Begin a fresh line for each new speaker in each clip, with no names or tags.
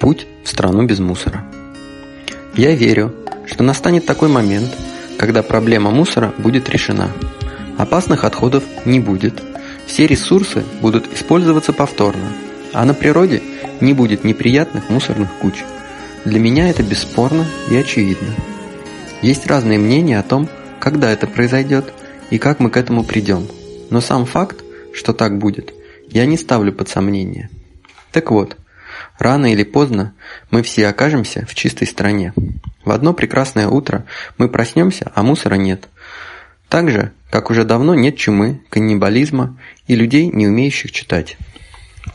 Путь в страну без мусора. Я верю, что настанет такой момент, когда проблема мусора будет решена. Опасных отходов не будет. Все ресурсы будут использоваться повторно, а на природе не будет неприятных мусорных куч. Для меня это бесспорно и очевидно. Есть разные мнения о том, когда это произойдет и как мы к этому придем. Но сам факт, что так будет, я не ставлю под сомнение. Так вот, рано или поздно мы все окажемся в чистой стране. В одно прекрасное утро мы проснемся, а мусора нет. Так же, как уже давно нет чумы, каннибализма и людей, не умеющих читать.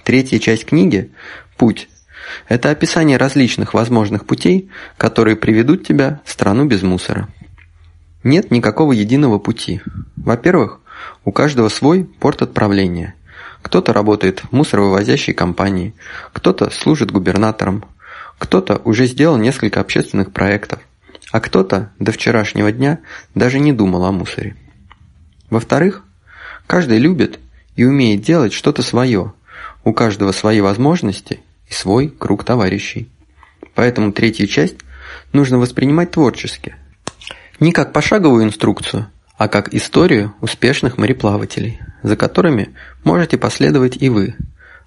Третья часть книги «Путь» – это описание различных возможных путей, которые приведут тебя в страну без мусора. Нет никакого единого пути. Во-первых, у каждого свой порт отправления. Кто-то работает в мусоровывозящей компании, кто-то служит губернатором, кто-то уже сделал несколько общественных проектов, а кто-то до вчерашнего дня даже не думал о мусоре. Во-вторых, каждый любит и умеет делать что-то свое, у каждого свои возможности и свой круг товарищей. Поэтому третью часть нужно воспринимать творчески. Не как пошаговую инструкцию, а как историю успешных мореплавателей, за которыми можете последовать и вы,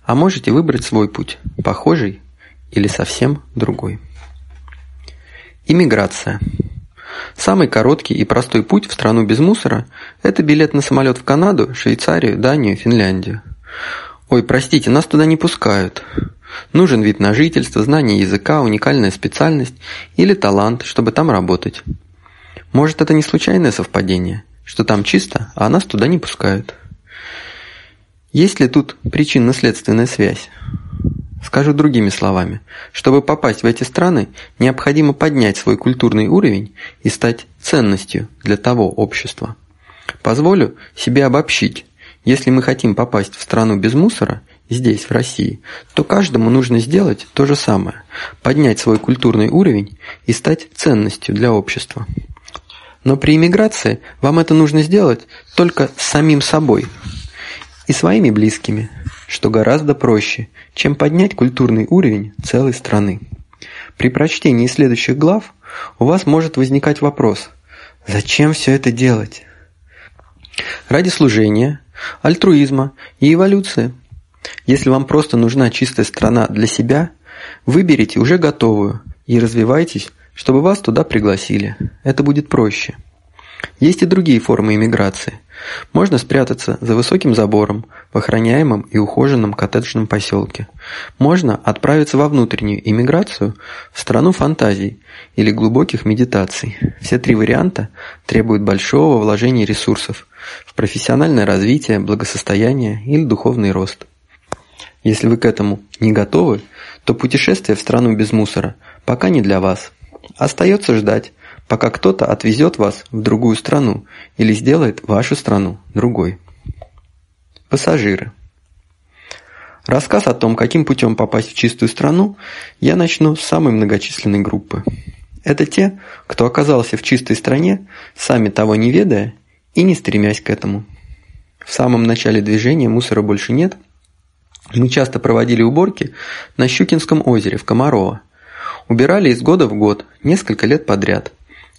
а можете выбрать свой путь, похожий или совсем другой. Иммиграция. Самый короткий и простой путь в страну без мусора – это билет на самолет в Канаду, Швейцарию, Данию, Финляндию. Ой, простите, нас туда не пускают. Нужен вид на жительство, знание языка, уникальная специальность или талант, чтобы там работать. Может, это не случайное совпадение, что там чисто, а нас туда не пускают. Есть ли тут причинно-следственная связь? Скажу другими словами. Чтобы попасть в эти страны, необходимо поднять свой культурный уровень и стать ценностью для того общества. Позволю себе обобщить. Если мы хотим попасть в страну без мусора, здесь, в России, то каждому нужно сделать то же самое. Поднять свой культурный уровень и стать ценностью для общества. Но при иммиграции вам это нужно сделать только с самим собой и своими близкими, что гораздо проще, чем поднять культурный уровень целой страны. При прочтении следующих глав у вас может возникать вопрос «Зачем все это делать?» Ради служения, альтруизма и эволюции. Если вам просто нужна чистая страна для себя, выберите уже готовую и развивайтесь чтобы вас туда пригласили. Это будет проще. Есть и другие формы иммиграции. Можно спрятаться за высоким забором в охраняемом и ухоженном коттеджном поселке. Можно отправиться во внутреннюю иммиграцию в страну фантазий или глубоких медитаций. Все три варианта требуют большого вложения ресурсов в профессиональное развитие, благосостояние или духовный рост. Если вы к этому не готовы, то путешествие в страну без мусора пока не для вас – Остается ждать, пока кто-то отвезет вас в другую страну или сделает вашу страну другой. Пассажиры. Рассказ о том, каким путем попасть в чистую страну, я начну с самой многочисленной группы. Это те, кто оказался в чистой стране, сами того не ведая и не стремясь к этому. В самом начале движения мусора больше нет. Мы часто проводили уборки на Щукинском озере в Комарово, Убирали из года в год, несколько лет подряд.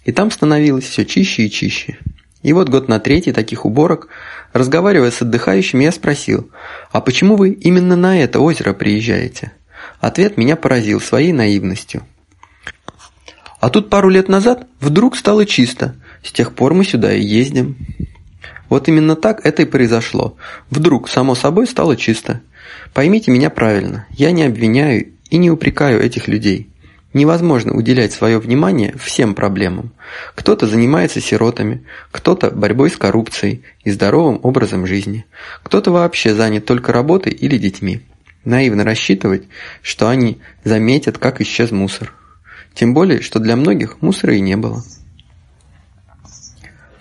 И там становилось все чище и чище. И вот год на третий таких уборок, разговаривая с отдыхающими, я спросил, а почему вы именно на это озеро приезжаете? Ответ меня поразил своей наивностью. А тут пару лет назад вдруг стало чисто, с тех пор мы сюда и ездим. Вот именно так это и произошло. Вдруг, само собой, стало чисто. Поймите меня правильно, я не обвиняю и не упрекаю этих людей. Невозможно уделять свое внимание всем проблемам. Кто-то занимается сиротами, кто-то борьбой с коррупцией и здоровым образом жизни, кто-то вообще занят только работой или детьми. Наивно рассчитывать, что они заметят, как исчез мусор. Тем более, что для многих мусора и не было.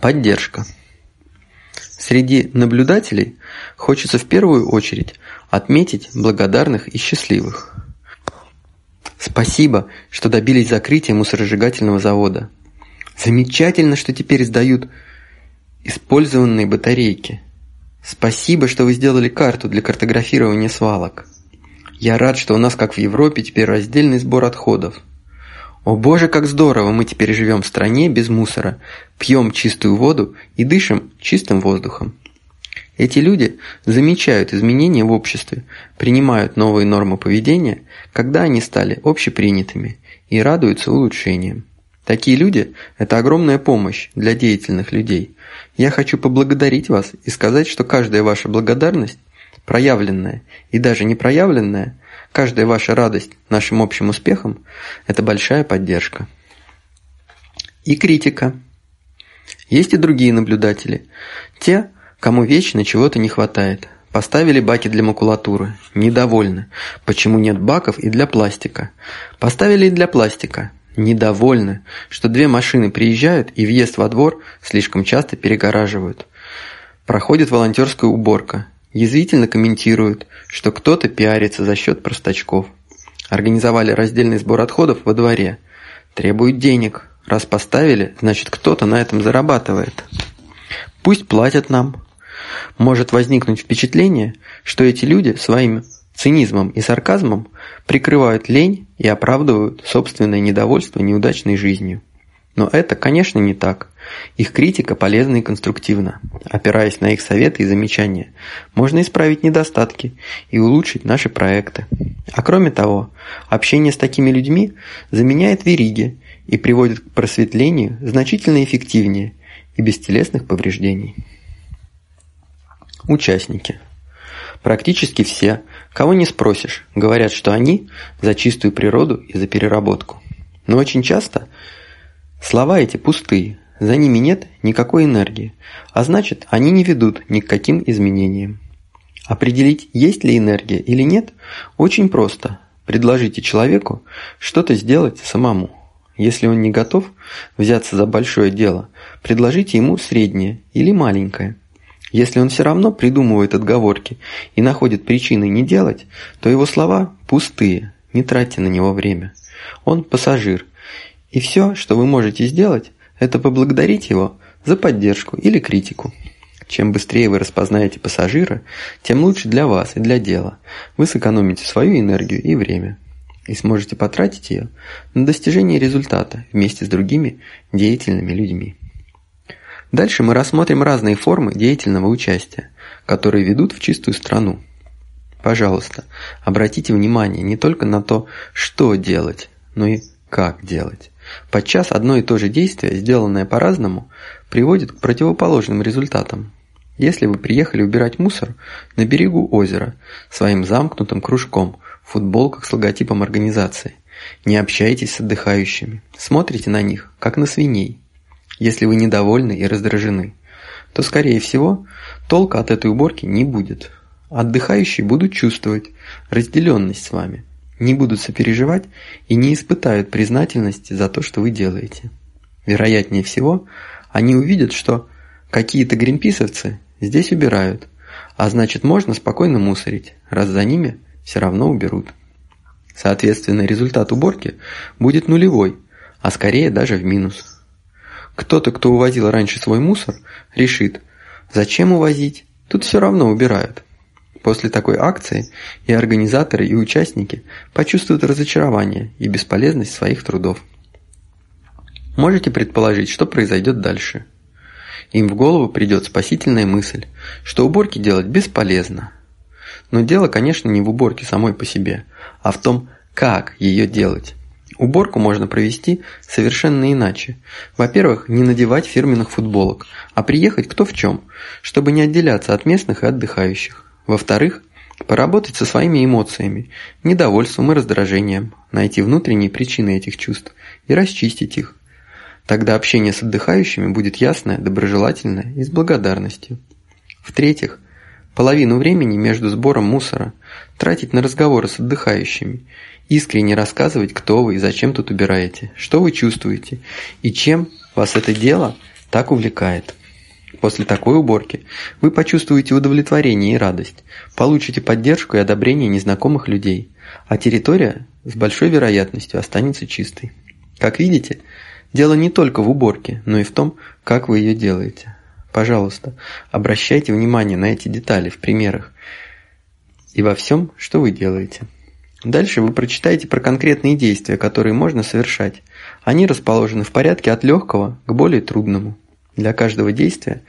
Поддержка. Среди наблюдателей хочется в первую очередь отметить благодарных и счастливых. Спасибо, что добились закрытия мусоросжигательного завода. Замечательно, что теперь сдают использованные батарейки. Спасибо, что вы сделали карту для картографирования свалок. Я рад, что у нас, как в Европе, теперь раздельный сбор отходов. О боже, как здорово, мы теперь живем в стране без мусора, пьем чистую воду и дышим чистым воздухом. Эти люди замечают изменения в обществе, принимают новые нормы поведения, когда они стали общепринятыми, и радуются улучшениям. Такие люди – это огромная помощь для деятельных людей. Я хочу поблагодарить вас и сказать, что каждая ваша благодарность, проявленная и даже не проявленная, каждая ваша радость нашим общим успехам – это большая поддержка. И критика. Есть и другие наблюдатели. Те, кому вечно чего-то не хватает. Поставили баки для макулатуры. Недовольны. Почему нет баков и для пластика? Поставили и для пластика. Недовольны, что две машины приезжают и въезд во двор слишком часто перегораживают. Проходит волонтерская уборка. Язвительно комментируют, что кто-то пиарится за счет простачков. Организовали раздельный сбор отходов во дворе. Требуют денег. Раз поставили, значит кто-то на этом зарабатывает. Пусть платят нам, может возникнуть впечатление, что эти люди своим цинизмом и сарказмом прикрывают лень и оправдывают собственное недовольство неудачной жизнью. Но это, конечно, не так. Их критика полезна и конструктивна. Опираясь на их советы и замечания, можно исправить недостатки и улучшить наши проекты. А кроме того, общение с такими людьми заменяет вериги и приводит к просветлению значительно эффективнее и без телесных повреждений. Участники. Практически все, кого не спросишь, говорят, что они за чистую природу и за переработку. Но очень часто слова эти пустые, за ними нет никакой энергии, а значит, они не ведут ни к каким изменениям. Определить, есть ли энергия или нет, очень просто. Предложите человеку что-то сделать самому. Если он не готов взяться за большое дело, предложите ему среднее или маленькое – если он все равно придумывает отговорки и находит причины не делать, то его слова пустые, не тратьте на него время. Он пассажир, и все, что вы можете сделать, это поблагодарить его за поддержку или критику. Чем быстрее вы распознаете пассажира, тем лучше для вас и для дела. Вы сэкономите свою энергию и время. И сможете потратить ее на достижение результата вместе с другими деятельными людьми. Дальше мы рассмотрим разные формы деятельного участия, которые ведут в чистую страну. Пожалуйста, обратите внимание не только на то, что делать, но и как делать. Подчас одно и то же действие, сделанное по-разному, приводит к противоположным результатам. Если вы приехали убирать мусор на берегу озера своим замкнутым кружком в футболках с логотипом организации, не общайтесь с отдыхающими, смотрите на них, как на свиней. Если вы недовольны и раздражены, то, скорее всего, толка от этой уборки не будет. Отдыхающие будут чувствовать разделенность с вами, не будут сопереживать и не испытают признательности за то, что вы делаете. Вероятнее всего, они увидят, что какие-то гринписовцы здесь убирают, а значит можно спокойно мусорить, раз за ними все равно уберут. Соответственно, результат уборки будет нулевой, а скорее даже в минус. Кто-то, кто увозил раньше свой мусор, решит, зачем увозить, тут все равно убирают. После такой акции и организаторы, и участники почувствуют разочарование и бесполезность своих трудов. Можете предположить, что произойдет дальше. Им в голову придет спасительная мысль, что уборки делать бесполезно. Но дело, конечно, не в уборке самой по себе, а в том, как ее делать. Уборку можно провести совершенно иначе. Во-первых, не надевать фирменных футболок, а приехать кто в чем, чтобы не отделяться от местных и отдыхающих. Во-вторых, поработать со своими эмоциями, недовольством и раздражением, найти внутренние причины этих чувств и расчистить их. Тогда общение с отдыхающими будет ясное, доброжелательное и с благодарностью. В-третьих, половину времени между сбором мусора тратить на разговоры с отдыхающими Искренне рассказывать, кто вы и зачем тут убираете, что вы чувствуете и чем вас это дело так увлекает. После такой уборки вы почувствуете удовлетворение и радость, получите поддержку и одобрение незнакомых людей, а территория с большой вероятностью останется чистой. Как видите, дело не только в уборке, но и в том, как вы ее делаете. Пожалуйста, обращайте внимание на эти детали в примерах и во всем, что вы делаете. Дальше вы прочитаете про конкретные действия, которые можно совершать. Они расположены в порядке от легкого к более трудному. Для каждого действия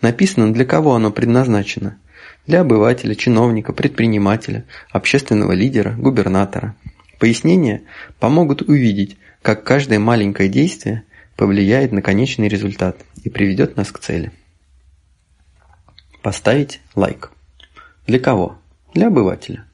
написано, для кого оно предназначено. Для обывателя, чиновника, предпринимателя, общественного лидера, губернатора. Пояснения помогут увидеть, как каждое маленькое действие повлияет на конечный результат и приведет нас к цели. Поставить лайк. Для кого? Для обывателя.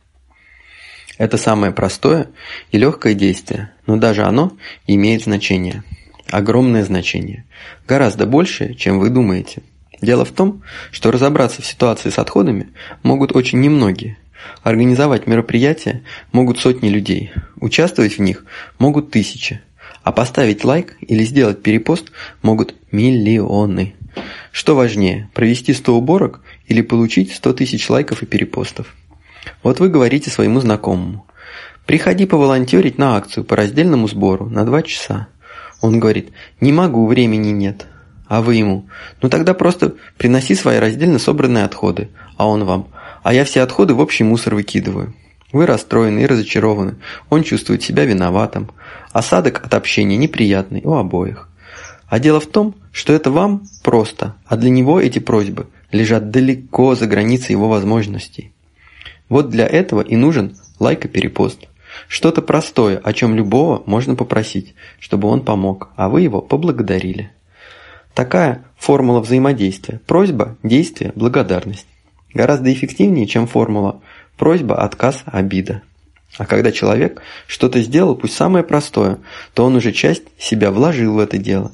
Это самое простое и легкое действие, но даже оно имеет значение. Огромное значение. Гораздо большее, чем вы думаете. Дело в том, что разобраться в ситуации с отходами могут очень немногие. Организовать мероприятия могут сотни людей. Участвовать в них могут тысячи. А поставить лайк или сделать перепост могут миллионы. Что важнее, провести 100 уборок или получить 100 тысяч лайков и перепостов? Вот вы говорите своему знакомому. Приходи поволонтерить на акцию по раздельному сбору на 2 часа. Он говорит, не могу, времени нет. А вы ему, ну тогда просто приноси свои раздельно собранные отходы. А он вам, а я все отходы в общий мусор выкидываю. Вы расстроены и разочарованы. Он чувствует себя виноватым. Осадок от общения неприятный у обоих. А дело в том, что это вам просто, а для него эти просьбы лежат далеко за границей его возможностей. Вот для этого и нужен лайк и перепост. Что-то простое, о чем любого можно попросить, чтобы он помог, а вы его поблагодарили. Такая формула взаимодействия. Просьба, действие, благодарность. Гораздо эффективнее, чем формула просьба, отказ, обида. А когда человек что-то сделал, пусть самое простое, то он уже часть себя вложил в это дело,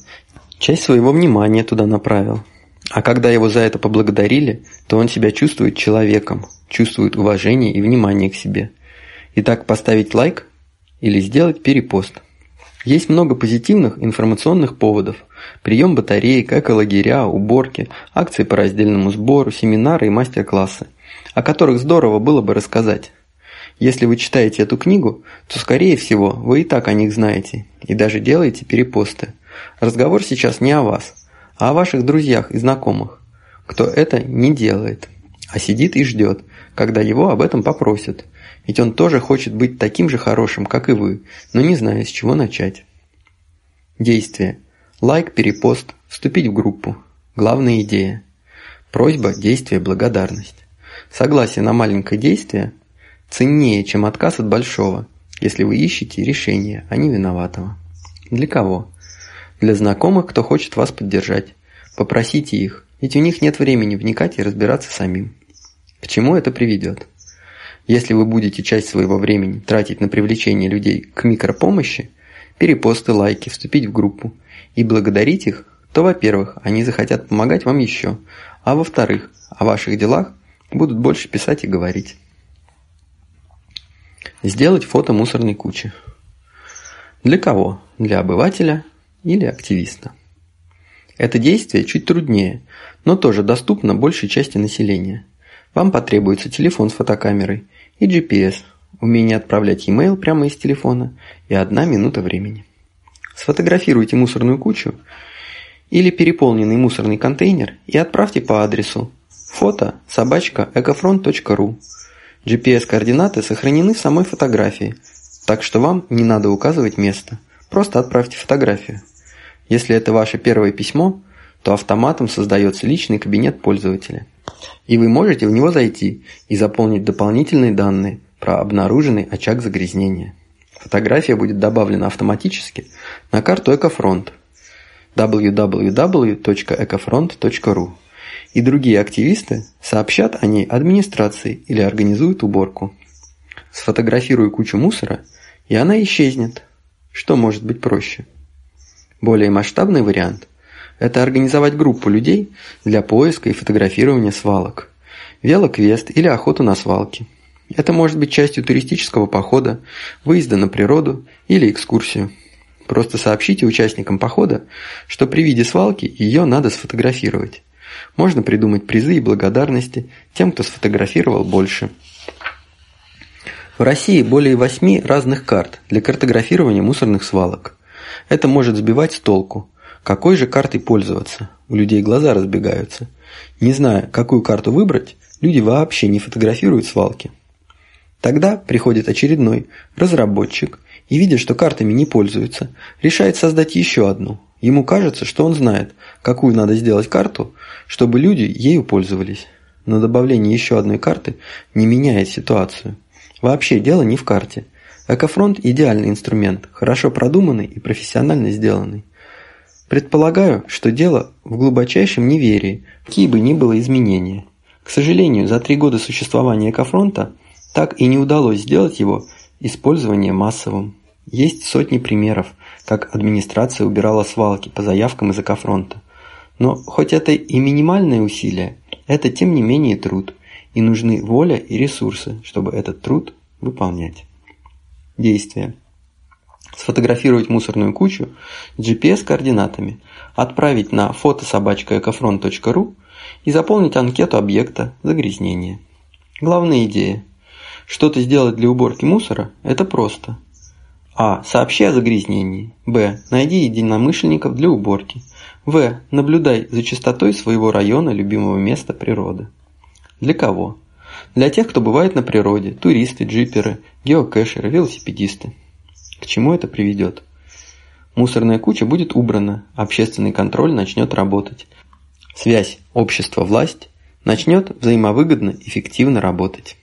часть своего внимания туда направил. А когда его за это поблагодарили, то он себя чувствует человеком, чувствует уважение и внимание к себе. Итак, поставить лайк или сделать перепост. Есть много позитивных информационных поводов. Прием батареек, эколагеря, уборки, акции по раздельному сбору, семинары и мастер-классы, о которых здорово было бы рассказать. Если вы читаете эту книгу, то, скорее всего, вы и так о них знаете, и даже делаете перепосты. Разговор сейчас не о вас, а о ваших друзьях и знакомых, кто это не делает, а сидит и ждет, когда его об этом попросят. Ведь он тоже хочет быть таким же хорошим, как и вы, но не знает, с чего начать. Действие. Лайк, перепост, вступить в группу. Главная идея. Просьба, действие, благодарность. Согласие на маленькое действие ценнее, чем отказ от большого, если вы ищете решение, а не виноватого. Для кого? Для знакомых, кто хочет вас поддержать. Попросите их, ведь у них нет времени вникать и разбираться самим. К чему это приведет? Если вы будете часть своего времени тратить на привлечение людей к микропомощи, перепосты, лайки, вступить в группу и благодарить их, то, во-первых, они захотят помогать вам еще, а во-вторых, о ваших делах будут больше писать и говорить. Сделать фото мусорной кучи. Для кого? Для обывателя или активиста. Это действие чуть труднее, но тоже доступно большей части населения. Вам потребуется телефон с фотокамерой и GPS, умение отправлять e-mail прямо из телефона и одна минута времени. Сфотографируйте мусорную кучу или переполненный мусорный контейнер и отправьте по адресу фото собачка экофронт.ру GPS-координаты сохранены в самой фотографии, так что вам не надо указывать место. Просто отправьте фотографию. Если это ваше первое письмо, то автоматом создается личный кабинет пользователя. И вы можете в него зайти и заполнить дополнительные данные про обнаруженный очаг загрязнения. Фотография будет добавлена автоматически на карту Экофронт www.ecofront.ru и другие активисты сообщат о ней администрации или организуют уборку. Сфотографируй кучу мусора, и она исчезнет. Что может быть проще? Более масштабный вариант – это организовать группу людей для поиска и фотографирования свалок, велоквест или охоту на свалки. Это может быть частью туристического похода, выезда на природу или экскурсию. Просто сообщите участникам похода, что при виде свалки ее надо сфотографировать. Можно придумать призы и благодарности тем, кто сфотографировал больше. В России более восьми разных карт для картографирования мусорных свалок. Это может сбивать с толку. Какой же картой пользоваться? У людей глаза разбегаются. Не зная, какую карту выбрать, люди вообще не фотографируют свалки. Тогда приходит очередной разработчик и, видя, что картами не пользуются, решает создать еще одну. Ему кажется, что он знает, какую надо сделать карту, чтобы люди ею пользовались. Но добавление еще одной карты не меняет ситуацию. Вообще дело не в карте. Экофронт – идеальный инструмент, хорошо продуманный и профессионально сделанный. Предполагаю, что дело в глубочайшем неверии, какие бы ни было изменения. К сожалению, за три года существования Экофронта так и не удалось сделать его использование массовым. Есть сотни примеров, как администрация убирала свалки по заявкам из Экофронта. Но хоть это и минимальное усилие, это тем не менее труд, и нужны воля и ресурсы, чтобы этот труд выполнять. Действие. Сфотографировать мусорную кучу GPS-координатами, отправить на фотособачкаэкофронт.ру и заполнить анкету объекта загрязнения. Главная идея. Что-то сделать для уборки мусора – это просто. А. Сообщи о загрязнении. Б. Найди единомышленников для уборки. В. Наблюдай за чистотой своего района любимого места природы. Для кого? Для тех, кто бывает на природе, туристы, джиперы, геокэшеры, велосипедисты. К чему это приведет? Мусорная куча будет убрана, общественный контроль начнет работать. Связь общество-власть начнет взаимовыгодно эффективно работать.